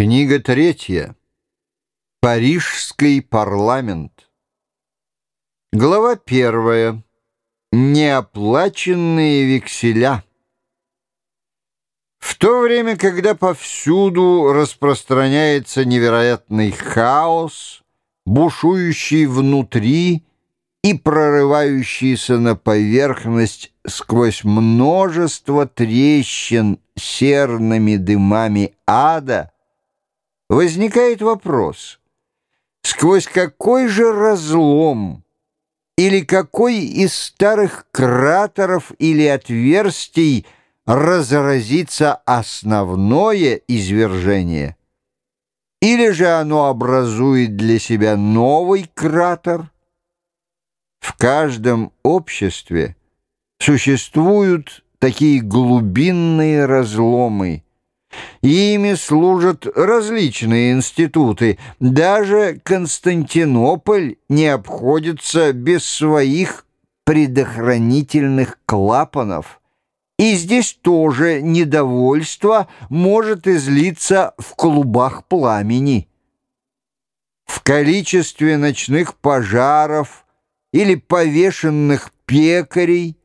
Книга третья. Парижский парламент. Глава первая. Неоплаченные векселя. В то время, когда повсюду распространяется невероятный хаос, бушующий внутри и прорывающийся на поверхность сквозь множество трещин серными дымами ада, возникает вопрос, сквозь какой же разлом или какой из старых кратеров или отверстий разразится основное извержение? Или же оно образует для себя новый кратер? В каждом обществе существуют такие глубинные разломы, Ими служат различные институты. Даже Константинополь не обходится без своих предохранительных клапанов. И здесь тоже недовольство может излиться в клубах пламени. В количестве ночных пожаров или повешенных пекарей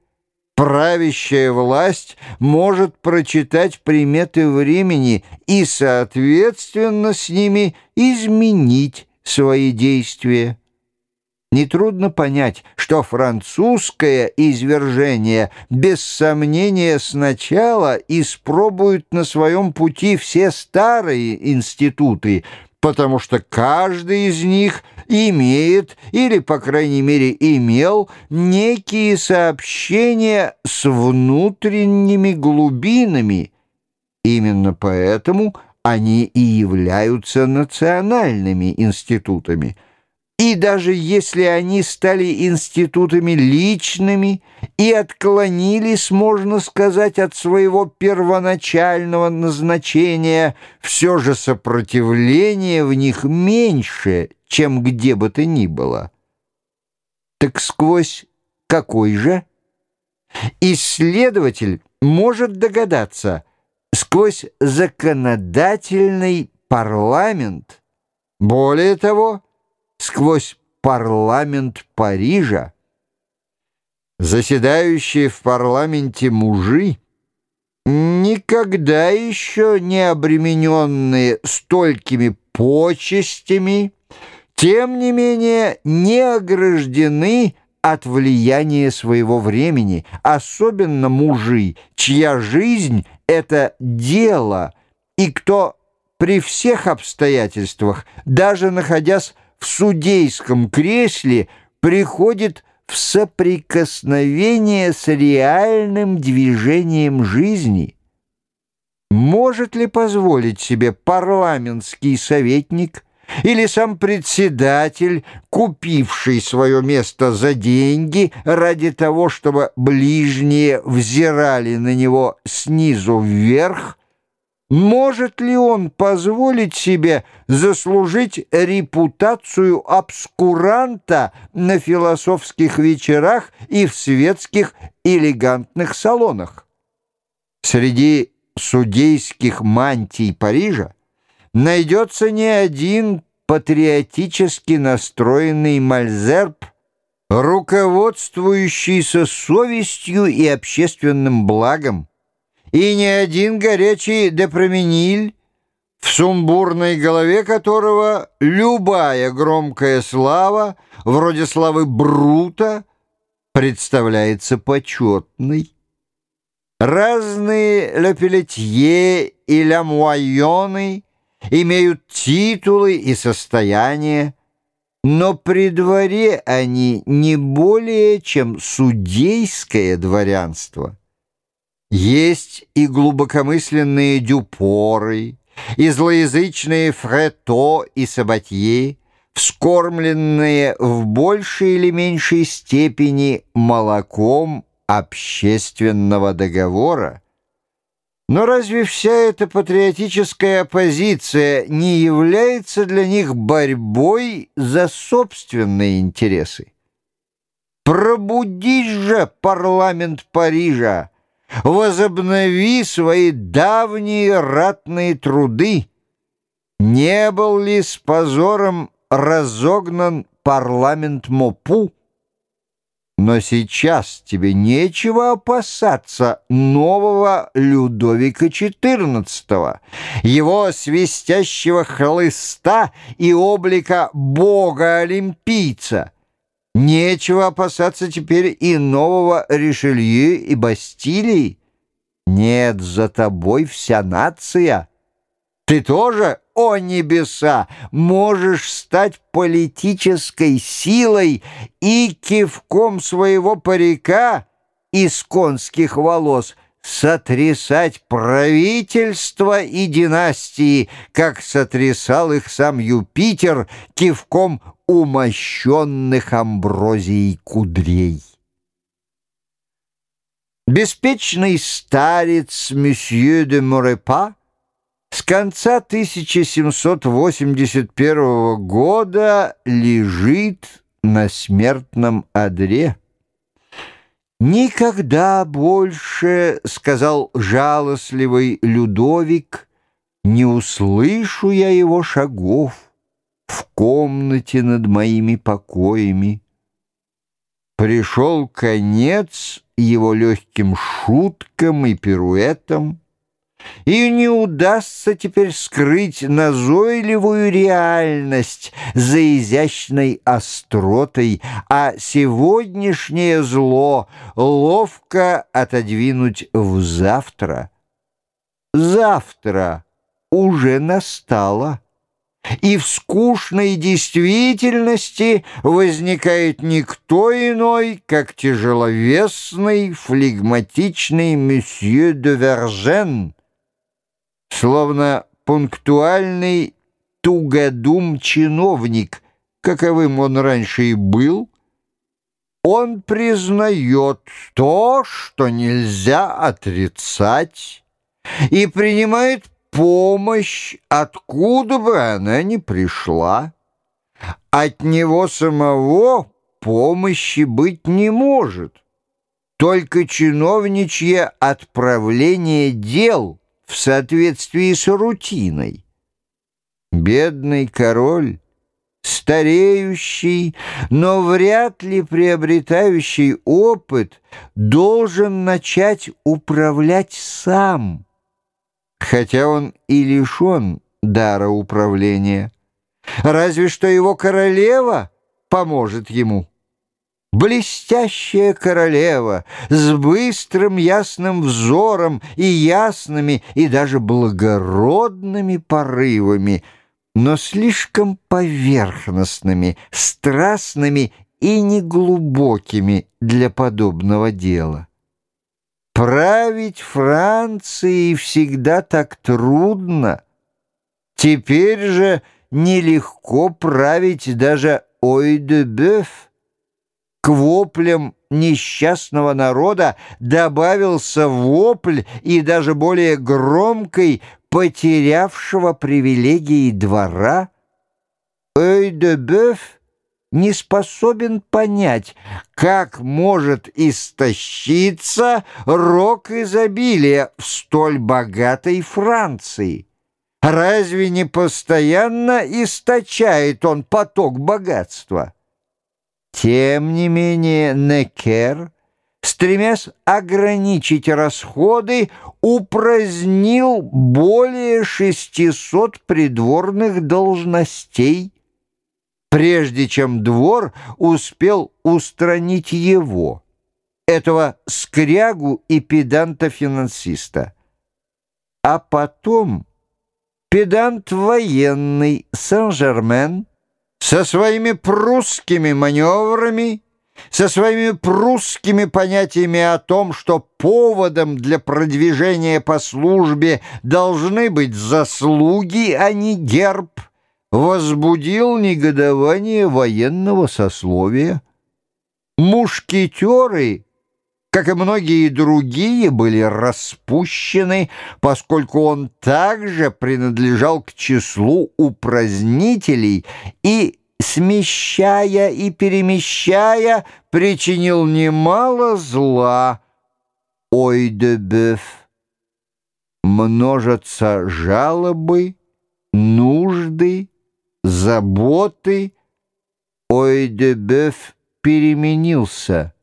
правящая власть может прочитать приметы времени и, соответственно, с ними изменить свои действия. Нетрудно понять, что французское извержение без сомнения сначала испробует на своем пути все старые институты, потому что каждый из них имеет, или, по крайней мере, имел, некие сообщения с внутренними глубинами. Именно поэтому они и являются национальными институтами – и даже если они стали институтами личными и отклонились, можно сказать, от своего первоначального назначения, все же сопротивление в них меньше, чем где бы то ни было. Так сквозь какой же? Исследователь может догадаться, сквозь законодательный парламент. Более того, сквозь парламент Парижа. Заседающие в парламенте мужи, никогда еще не обремененные столькими почестями, тем не менее не ограждены от влияния своего времени, особенно мужи, чья жизнь — это дело, и кто при всех обстоятельствах, даже находясь в судейском кресле приходит в соприкосновение с реальным движением жизни. Может ли позволить себе парламентский советник или сам председатель, купивший свое место за деньги ради того, чтобы ближние взирали на него снизу вверх, может ли он позволить себе заслужить репутацию обскуранта на философских вечерах и в светских элегантных салонах? Среди судейских мантий Парижа найдется не один патриотически настроенный мальзерб, руководствующийся совестью и общественным благом, и ни один горячий депромениль, в сумбурной голове которого любая громкая слава, вроде славы Брута, представляется почетной. Разные Лепелетье и Ламуайоны имеют титулы и состояние, но при дворе они не более, чем судейское дворянство. Есть и глубокомысленные дюпоры, и злоязычные фрето и сабатье, вскормленные в большей или меньшей степени молоком общественного договора. Но разве вся эта патриотическая оппозиция не является для них борьбой за собственные интересы? Пробудись же, парламент Парижа! Возобнови свои давние ратные труды. Не был ли с позором разогнан парламент Мопу? Но сейчас тебе нечего опасаться нового Людовика XIV, его свистящего хлыста и облика бога-олимпийца. Нечего опасаться теперь и нового Ришелье и Бастилии. Нет, за тобой вся нация. Ты тоже о небеса, можешь стать политической силой и кивком своего парика из конских волос сотрясать правительство и династии, как сотрясал их сам Юпитер кивком умощенных амброзией кудрей. Беспечный старец месье де Морепа с конца 1781 года лежит на смертном одре. «Никогда больше, — сказал жалостливый Людовик, — не услышу я его шагов в комнате над моими покоями». Пришел конец его легким шуткам и пируэтам, и не удастся теперь скрыть назойливую реальность за изящной остротой, а сегодняшнее зло ловко отодвинуть в завтра. Завтра уже настало. И в скучной действительности возникает никто иной, как тяжеловесный, флегматичный месье де Вержен, словно пунктуальный тугодум-чиновник, каковым он раньше и был, он признает то, что нельзя отрицать, и принимает помощь, откуда бы она ни пришла. От него самого помощи быть не может, только чиновничье отправление дел — в соответствии с рутиной. Бедный король, стареющий, но вряд ли приобретающий опыт, должен начать управлять сам, хотя он и лишен дара управления. Разве что его королева поможет ему блестящая королева с быстрым ясным взором и ясными и даже благородными порывами, но слишком поверхностными, страстными и неглубокими для подобного дела. Править Францией всегда так трудно. Теперь же нелегко править даже Ой-де-Бёв, к воплям несчастного народа добавился вопль и даже более громкий, потерявшего привилегии двора. Ой-де-Бёв не способен понять, как может истощиться рок изобилия в столь богатой Франции. Разве не постоянно источает он поток богатства? Тем не менее Некер, стремясь ограничить расходы, упразднил более 600 придворных должностей, прежде чем двор успел устранить его, этого скрягу и педанта-финансиста. А потом педант военный Сен-Жермен со своими прусскими маневрами, со своими прусскими понятиями о том, что поводом для продвижения по службе должны быть заслуги, а не герб, возбудил негодование военного сословия. Мушкетеры как и многие другие, были распущены, поскольку он также принадлежал к числу упразднителей и, смещая и перемещая, причинил немало зла. Ой де беф! Множатся жалобы, нужды, заботы, Ой-де-Бёв переменился.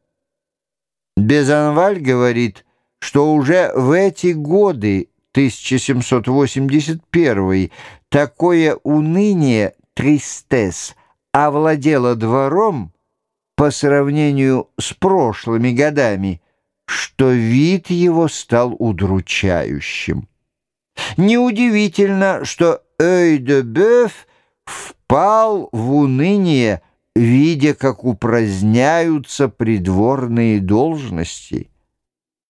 Безанваль говорит, что уже в эти годы 1781 такое уныние, тристес, овладело двором по сравнению с прошлыми годами, что вид его стал удручающим. Неудивительно, что Ой-де-Бёв впал в уныние, видя, как упраздняются придворные должности.